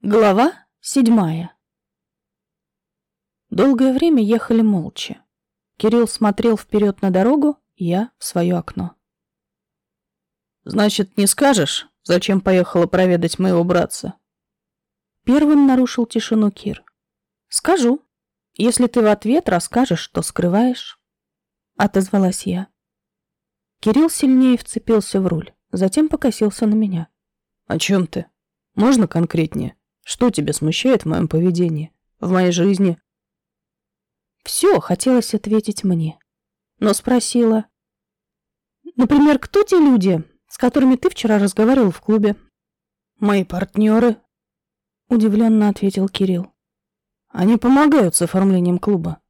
Глава седьмая Долгое время ехали молча. Кирилл смотрел вперед на дорогу, я в свое окно. «Значит, не скажешь, зачем поехала проведать моего братца?» Первым нарушил тишину Кир. «Скажу. Если ты в ответ расскажешь, что скрываешь». Отозвалась я. Кирилл сильнее вцепился в руль, затем покосился на меня. «О чем ты? Можно конкретнее?» Что тебя смущает в моем поведении, в моей жизни? Все хотелось ответить мне. Но спросила. Например, кто те люди, с которыми ты вчера разговаривал в клубе? Мои партнеры. Удивленно ответил Кирилл. Они помогают с оформлением клуба.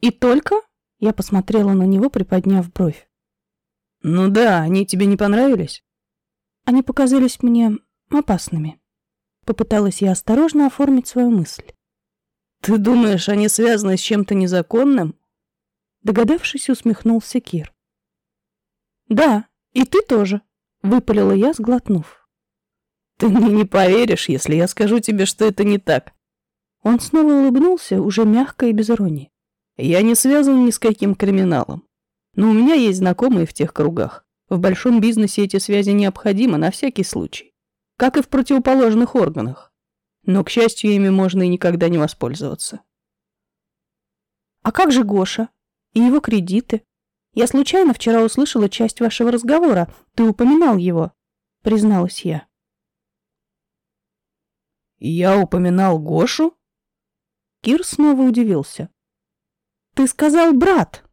И только? Я посмотрела на него, приподняв бровь. Ну да, они тебе не понравились? Они показались мне опасными. Попыталась я осторожно оформить свою мысль. «Ты думаешь, они связаны с чем-то незаконным?» Догадавшись, усмехнулся Кир. «Да, и ты тоже», — выпалила я, сглотнув. «Ты мне не поверишь, если я скажу тебе, что это не так». Он снова улыбнулся, уже мягко и без иронии. «Я не связан ни с каким криминалом. Но у меня есть знакомые в тех кругах. В большом бизнесе эти связи необходимы на всякий случай как и в противоположных органах. Но, к счастью, ими можно и никогда не воспользоваться. А как же Гоша? И его кредиты? Я случайно вчера услышала часть вашего разговора. Ты упоминал его, призналась я. Я упоминал Гошу? Кир снова удивился. Ты сказал брат.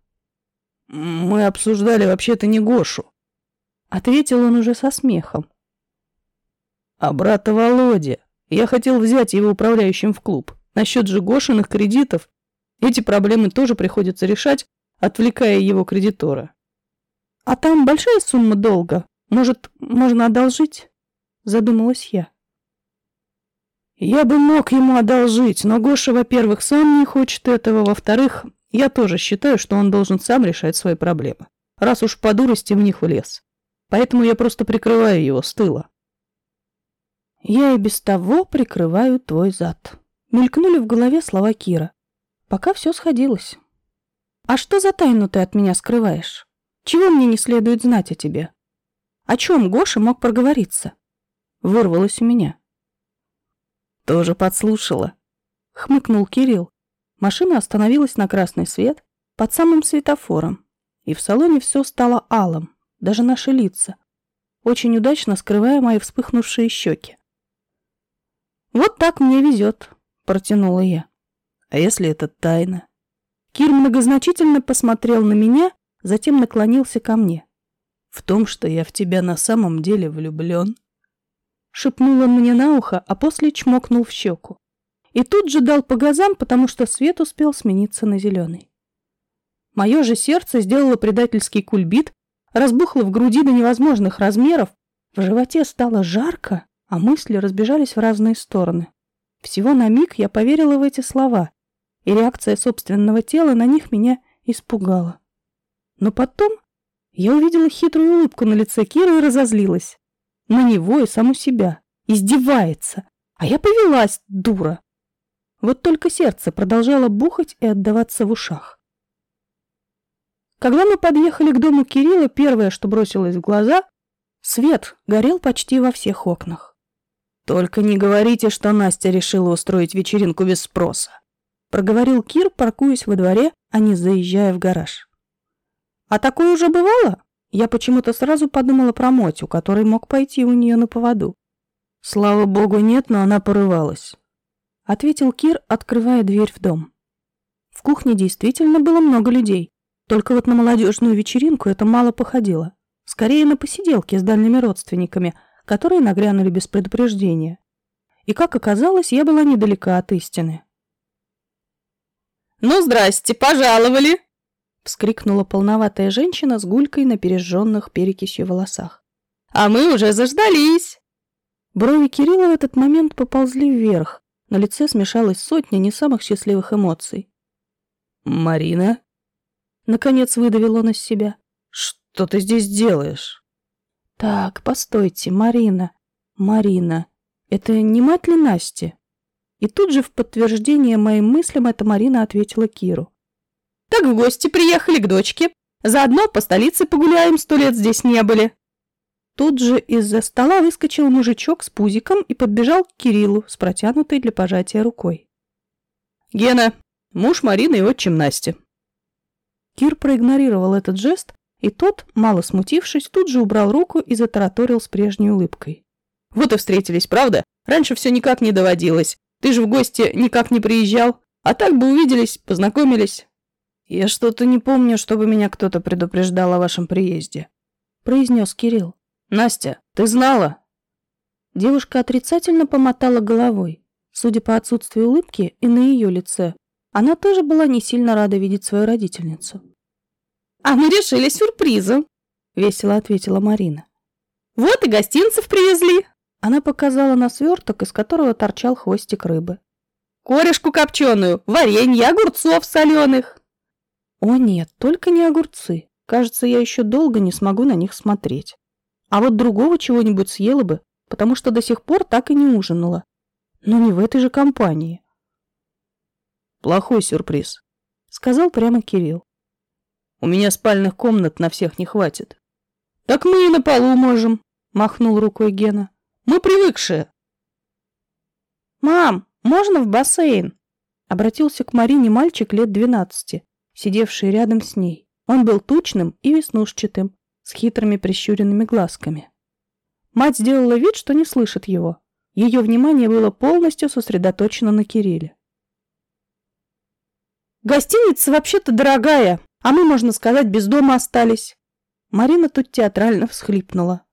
Мы обсуждали вообще-то не Гошу. Ответил он уже со смехом. А брата Володя. Я хотел взять его управляющим в клуб. Насчет же Гошиных кредитов. Эти проблемы тоже приходится решать, отвлекая его кредитора. А там большая сумма долга. Может, можно одолжить? Задумалась я. Я бы мог ему одолжить, но Гоша, во-первых, сам не хочет этого, во-вторых, я тоже считаю, что он должен сам решать свои проблемы, раз уж по дурости в них влез. Поэтому я просто прикрываю его с тыла. Я и без того прикрываю твой зад. Мелькнули в голове слова Кира. Пока все сходилось. А что за тайну ты от меня скрываешь? Чего мне не следует знать о тебе? О чем Гоша мог проговориться? Вырвалось у меня. Тоже подслушала. Хмыкнул Кирилл. Машина остановилась на красный свет под самым светофором. И в салоне все стало алым, даже наши лица, очень удачно скрывая мои вспыхнувшие щеки. «Вот так мне везет», — протянула я. «А если это тайна?» Кир многозначительно посмотрел на меня, затем наклонился ко мне. «В том, что я в тебя на самом деле влюблен?» Шепнул он мне на ухо, а после чмокнул в щеку. И тут же дал по газам, потому что свет успел смениться на зеленый. Мое же сердце сделало предательский кульбит, разбухло в груди до невозможных размеров, в животе стало жарко, а мысли разбежались в разные стороны. Всего на миг я поверила в эти слова, и реакция собственного тела на них меня испугала. Но потом я увидела хитрую улыбку на лице Киры и разозлилась. На него и саму себя. Издевается. А я повелась, дура. Вот только сердце продолжало бухать и отдаваться в ушах. Когда мы подъехали к дому Кирилла, первое, что бросилось в глаза, свет горел почти во всех окнах. «Только не говорите, что Настя решила устроить вечеринку без спроса», проговорил Кир, паркуясь во дворе, а не заезжая в гараж. «А такое уже бывало?» Я почему-то сразу подумала про Мотю, который мог пойти у нее на поводу. «Слава богу, нет, но она порывалась», — ответил Кир, открывая дверь в дом. В кухне действительно было много людей, только вот на молодежную вечеринку это мало походило. Скорее на посиделки с дальними родственниками — которые нагрянули без предупреждения. И, как оказалось, я была недалека от истины. «Ну, здрасте, пожаловали!» — вскрикнула полноватая женщина с гулькой на пережженных перекисью волосах. «А мы уже заждались!» Брови Кирилла в этот момент поползли вверх, на лице смешалась сотня не самых счастливых эмоций. «Марина?» Наконец выдавил он из себя. «Что ты здесь делаешь?» Так, постойте, Марина. Марина. Это не мать ли Насти? И тут же в подтверждение моим мыслям эта Марина ответила Киру. Так в гости приехали к дочке. Заодно по столице погуляем, сто лет здесь не были. Тут же из-за стола выскочил мужичок с пузиком и подбежал к Кириллу с протянутой для пожатия рукой. «Гена, муж Марины и отчим Насти». Кир проигнорировал этот жест, и тот, мало смутившись, тут же убрал руку и затараторил с прежней улыбкой. «Вот и встретились, правда? Раньше все никак не доводилось. Ты же в гости никак не приезжал. А так бы увиделись, познакомились». «Я что-то не помню, чтобы меня кто-то предупреждал о вашем приезде», — произнес Кирилл. Настя, ты знала? Девушка отрицательно помотала головой. Судя по отсутствию улыбки и на ее лице, она тоже была не сильно рада видеть свою родительницу. «А мы решили сюрпризом», — весело ответила Марина. «Вот и гостинцев привезли». Она показала на сверток, из которого торчал хвостик рыбы. «Корешку копченую, варенье, огурцов соленых». «О нет, только не огурцы. Кажется, я еще долго не смогу на них смотреть». А вот другого чего-нибудь съела бы, потому что до сих пор так и не ужинала. Но не в этой же компании. Плохой сюрприз, сказал прямо Кирилл. У меня спальных комнат на всех не хватит. Так мы и на полу можем, махнул рукой Гена. Мы привыкшие. Мам, можно в бассейн? Обратился к Марине мальчик лет двенадцати, сидевший рядом с ней. Он был тучным и веснушчатым, с хитрыми прищуренными глазками. Мать сделала вид, что не слышит его. Ее внимание было полностью сосредоточено на Кирилле. «Гостиница вообще-то дорогая, а мы, можно сказать, без дома остались». Марина тут театрально всхлипнула.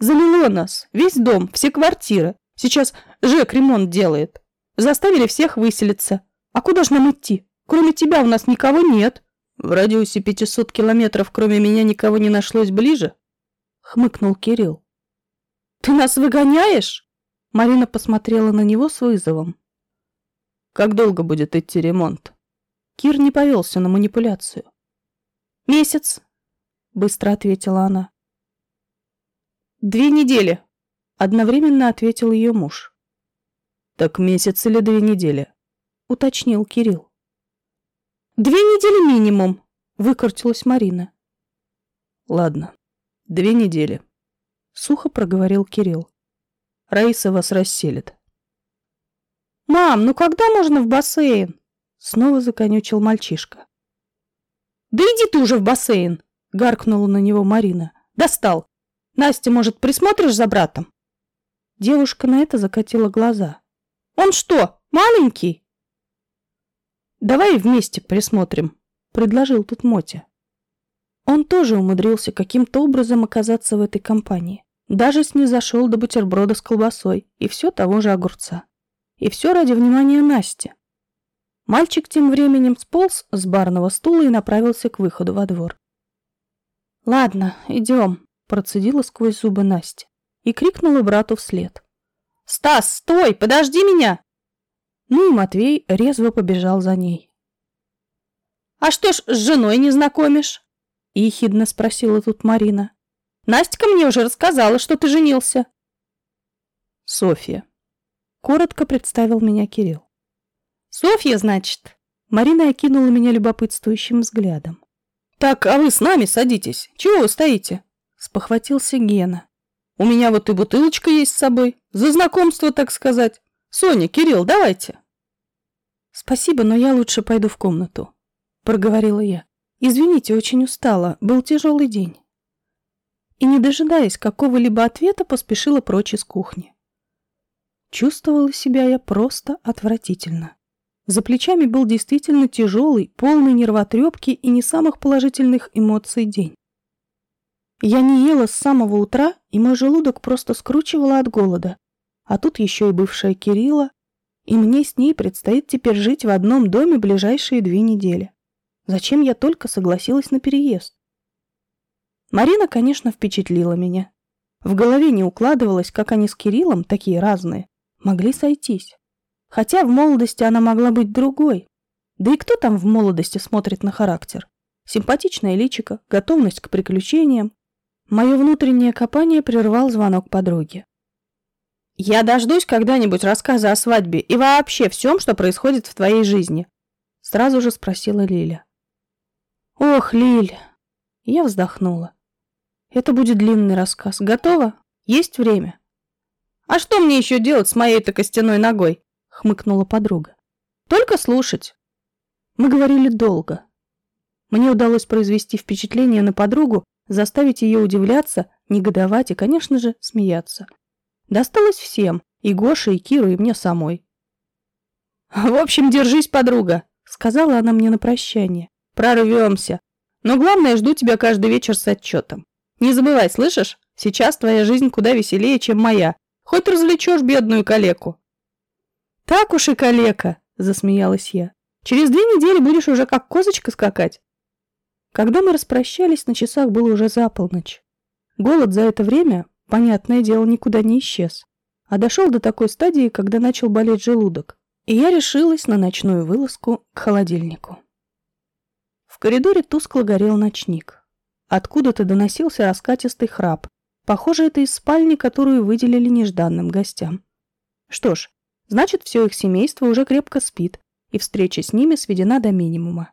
«Залило нас, весь дом, все квартиры. Сейчас Жек ремонт делает. Заставили всех выселиться. А куда ж нам идти? Кроме тебя у нас никого нет». В радиусе 500 километров кроме меня никого не нашлось ближе? Хмыкнул Кирилл. Ты нас выгоняешь? Марина посмотрела на него с вызовом. Как долго будет идти ремонт? Кир не повелся на манипуляцию. Месяц, быстро ответила она. Две недели, одновременно ответил ее муж. Так месяц или две недели? уточнил Кирилл. Две недели минимум, выкрутилась Марина. Ладно, две недели, сухо проговорил Кирилл. Раиса вас расселит. Мам, ну когда можно в бассейн? Снова законючил мальчишка. Да иди ты уже в бассейн, гаркнула на него Марина. Достал. Настя, может, присмотришь за братом? Девушка на это закатила глаза. Он что, маленький? Давай вместе присмотрим, предложил тут Мотя. Он тоже умудрился каким-то образом оказаться в этой компании. Даже снизошел до бутерброда с колбасой и все того же огурца. И все ради внимания Насти. Мальчик тем временем сполз с барного стула и направился к выходу во двор. «Ладно, идем», — процедила сквозь зубы Настя и крикнула брату вслед. «Стас, стой, подожди меня!» Ну и Матвей резво побежал за ней. «А что ж, с женой не знакомишь?» — ехидно спросила тут Марина. «Настя мне уже рассказала, что ты женился». «Софья», — коротко представил меня Кирилл. «Софья, значит?» Марина окинула меня любопытствующим взглядом. «Так, а вы с нами садитесь. Чего вы стоите?» — спохватился Гена. «У меня вот и бутылочка есть с собой. За знакомство, так сказать. Соня, Кирилл, давайте. Спасибо, но я лучше пойду в комнату, проговорила я. Извините, очень устала, был тяжелый день. И не дожидаясь какого-либо ответа, поспешила прочь из кухни. Чувствовала себя я просто отвратительно. За плечами был действительно тяжелый, полный нервотрепки и не самых положительных эмоций день. Я не ела с самого утра, и мой желудок просто скручивало от голода, а тут еще и бывшая Кирилла, и мне с ней предстоит теперь жить в одном доме ближайшие две недели. Зачем я только согласилась на переезд? Марина, конечно, впечатлила меня. В голове не укладывалось, как они с Кириллом, такие разные, могли сойтись. Хотя в молодости она могла быть другой. Да и кто там в молодости смотрит на характер? Симпатичное личико, готовность к приключениям. Мое внутреннее копание прервал звонок подруги. Я дождусь когда-нибудь рассказа о свадьбе и вообще всем, что происходит в твоей жизни. Сразу же спросила Лиля. Ох, Лиль. Я вздохнула. Это будет длинный рассказ. Готово? Есть время? А что мне еще делать с моей-то костяной ногой? Хмыкнула подруга. Только слушать. Мы говорили долго. Мне удалось произвести впечатление на подругу, заставить ее удивляться, негодовать и, конечно же, смеяться. Досталось всем, и Гоше, и Киру, и мне самой. «В общем, держись, подруга», — сказала она мне на прощание. «Прорвемся. Но главное, жду тебя каждый вечер с отчетом. Не забывай, слышишь? Сейчас твоя жизнь куда веселее, чем моя. Хоть развлечешь бедную калеку». «Так уж и калека», — засмеялась я. «Через две недели будешь уже как козочка скакать». Когда мы распрощались, на часах было уже за полночь. Голод за это время, понятное дело, никуда не исчез, а дошел до такой стадии, когда начал болеть желудок, и я решилась на ночную вылазку к холодильнику. В коридоре тускло горел ночник. Откуда-то доносился раскатистый храп. Похоже, это из спальни, которую выделили нежданным гостям. Что ж, значит, все их семейство уже крепко спит, и встреча с ними сведена до минимума.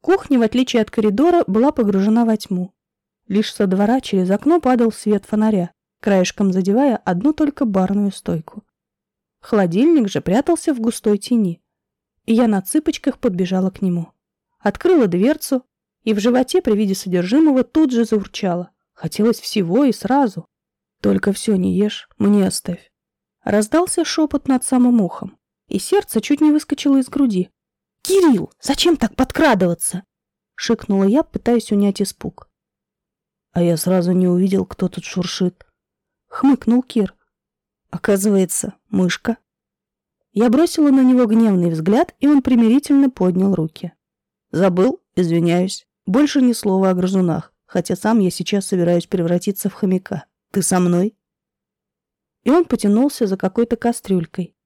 Кухня, в отличие от коридора, была погружена во тьму. Лишь со двора через окно падал свет фонаря, краешком задевая одну только барную стойку. Холодильник же прятался в густой тени, и я на цыпочках подбежала к нему. Открыла дверцу, и в животе при виде содержимого тут же заурчало. Хотелось всего и сразу. Только все не ешь, мне оставь. Раздался шепот над самым ухом, и сердце чуть не выскочило из груди. «Кирилл, зачем так подкрадываться?» — шикнула я, пытаясь унять испуг. А я сразу не увидел, кто тут шуршит. Хмыкнул Кир. Оказывается, мышка. Я бросила на него гневный взгляд, и он примирительно поднял руки. Забыл? Извиняюсь. Больше ни слова о грызунах, хотя сам я сейчас собираюсь превратиться в хомяка. Ты со мной? И он потянулся за какой-то кастрюлькой.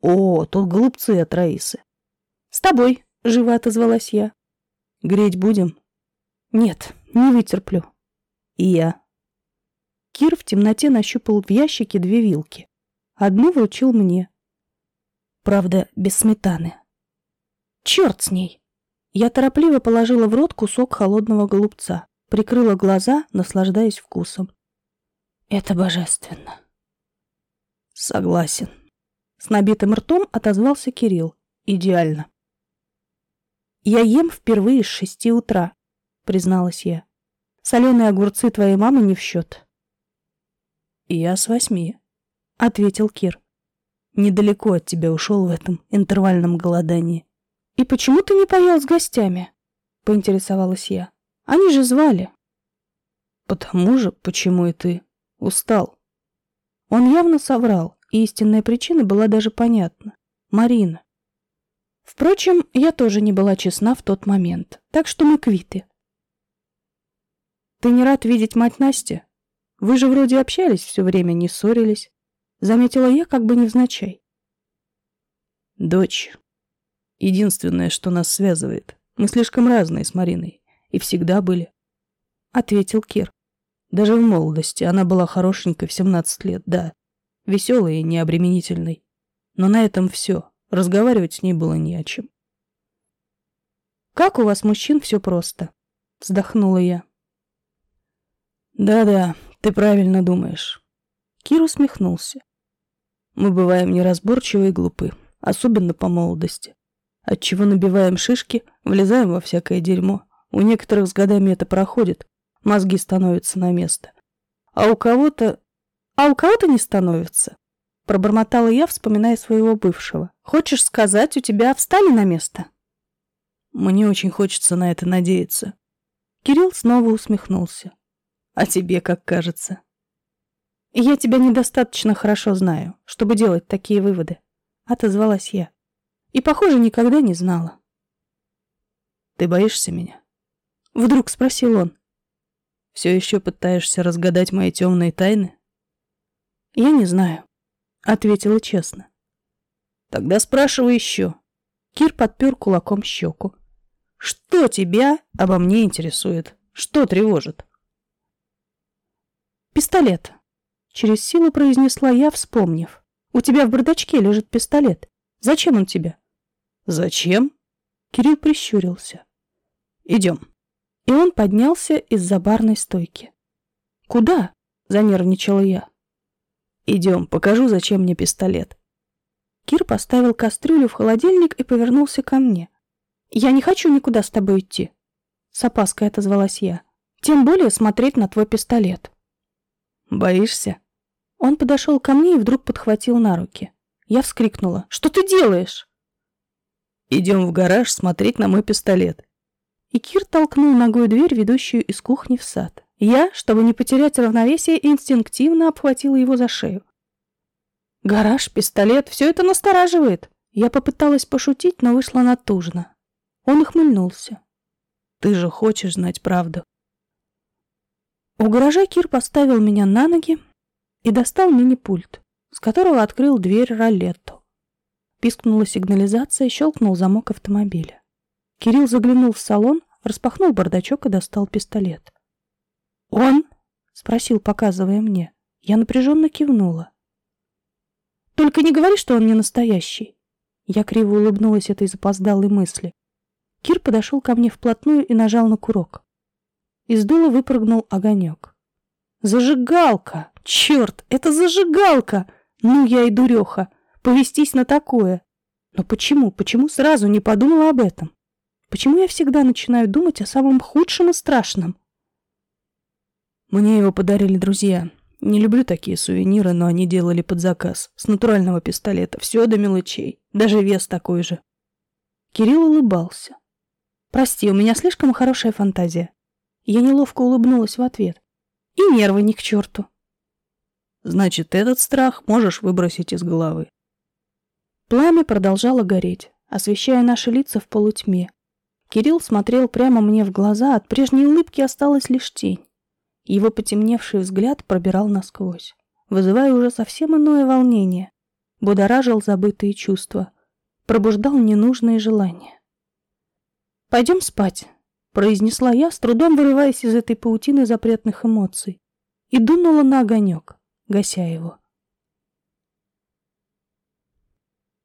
О, тут голубцы от Раисы. «С тобой», — живо отозвалась я. «Греть будем?» «Нет, не вытерплю». «И я». Кир в темноте нащупал в ящике две вилки. Одну вручил мне. Правда, без сметаны. Черт с ней! Я торопливо положила в рот кусок холодного голубца, прикрыла глаза, наслаждаясь вкусом. Это божественно. Согласен. С набитым ртом отозвался Кирилл. Идеально. «Я ем впервые с шести утра», — призналась я. «Соленые огурцы твоей мамы не в счет». «Я с восьми», — ответил Кир. «Недалеко от тебя ушел в этом интервальном голодании». «И почему ты не поел с гостями?» — поинтересовалась я. «Они же звали». «Потому же, почему и ты устал». Он явно соврал, и истинная причина была даже понятна. Марина. Впрочем, я тоже не была честна в тот момент, так что мы квиты. «Ты не рад видеть мать Насти? Вы же вроде общались все время, не ссорились», — заметила я как бы невзначай. «Дочь. Единственное, что нас связывает. Мы слишком разные с Мариной. И всегда были», — ответил Кир. «Даже в молодости она была хорошенькой в 17 лет, да. Веселой и необременительной. Но на этом все. Разговаривать с ней было не о чем. «Как у вас, мужчин, все просто?» — вздохнула я. «Да-да, ты правильно думаешь». Кир усмехнулся. «Мы бываем неразборчивы и глупы, особенно по молодости. Отчего набиваем шишки, влезаем во всякое дерьмо. У некоторых с годами это проходит, мозги становятся на место. А у кого-то... А у кого-то не становится. Пробормотала я, вспоминая своего бывшего. Хочешь сказать, у тебя встали на место? Мне очень хочется на это надеяться. Кирилл снова усмехнулся. А тебе как кажется? Я тебя недостаточно хорошо знаю, чтобы делать такие выводы. Отозвалась я. И, похоже, никогда не знала. Ты боишься меня? Вдруг спросил он. Все еще пытаешься разгадать мои темные тайны? Я не знаю. Ответила честно. Тогда спрашивай еще. Кир подпер кулаком щеку. Что тебя обо мне интересует? Что тревожит? Пистолет. Через силу произнесла я, вспомнив. У тебя в бардачке лежит пистолет. Зачем он тебе? Зачем? Кирилл прищурился. Идем. И он поднялся из-за барной стойки. Куда? Занервничала я. Идем, покажу, зачем мне пистолет. Кир поставил кастрюлю в холодильник и повернулся ко мне. Я не хочу никуда с тобой идти. С опаской отозвалась я. Тем более смотреть на твой пистолет. Боишься? Он подошел ко мне и вдруг подхватил на руки. Я вскрикнула. «Что ты делаешь?» «Идем в гараж смотреть на мой пистолет». И Кир толкнул ногой дверь, ведущую из кухни в сад. Я, чтобы не потерять равновесие, инстинктивно обхватила его за шею. Гараж, пистолет, все это настораживает. Я попыталась пошутить, но вышла натужно. Он ухмыльнулся. Ты же хочешь знать правду. У гаража Кир поставил меня на ноги и достал мини-пульт, с которого открыл дверь ролетту. Пискнула сигнализация, щелкнул замок автомобиля. Кирилл заглянул в салон, распахнул бардачок и достал пистолет. «Он?» — спросил, показывая мне. Я напряженно кивнула. «Только не говори, что он не настоящий!» Я криво улыбнулась этой запоздалой мысли. Кир подошел ко мне вплотную и нажал на курок. Из дула выпрыгнул огонек. «Зажигалка! Черт, это зажигалка! Ну я и дуреха! Повестись на такое! Но почему, почему сразу не подумала об этом? Почему я всегда начинаю думать о самом худшем и страшном?» Мне его подарили друзья. Не люблю такие сувениры, но они делали под заказ. С натурального пистолета. Все до мелочей. Даже вес такой же. Кирилл улыбался. «Прости, у меня слишком хорошая фантазия. Я неловко улыбнулась в ответ. И нервы ни к черту. Значит, этот страх можешь выбросить из головы. Пламя продолжало гореть, освещая наши лица в полутьме. Кирилл смотрел прямо мне в глаза, от прежней улыбки осталась лишь тень. Его потемневший взгляд пробирал насквозь, вызывая уже совсем иное волнение, будоражил забытые чувства, пробуждал ненужные желания. «Пойдем спать», произнесла я, с трудом вырываясь из этой паутины запретных эмоций, и дунула на огонек, гася его.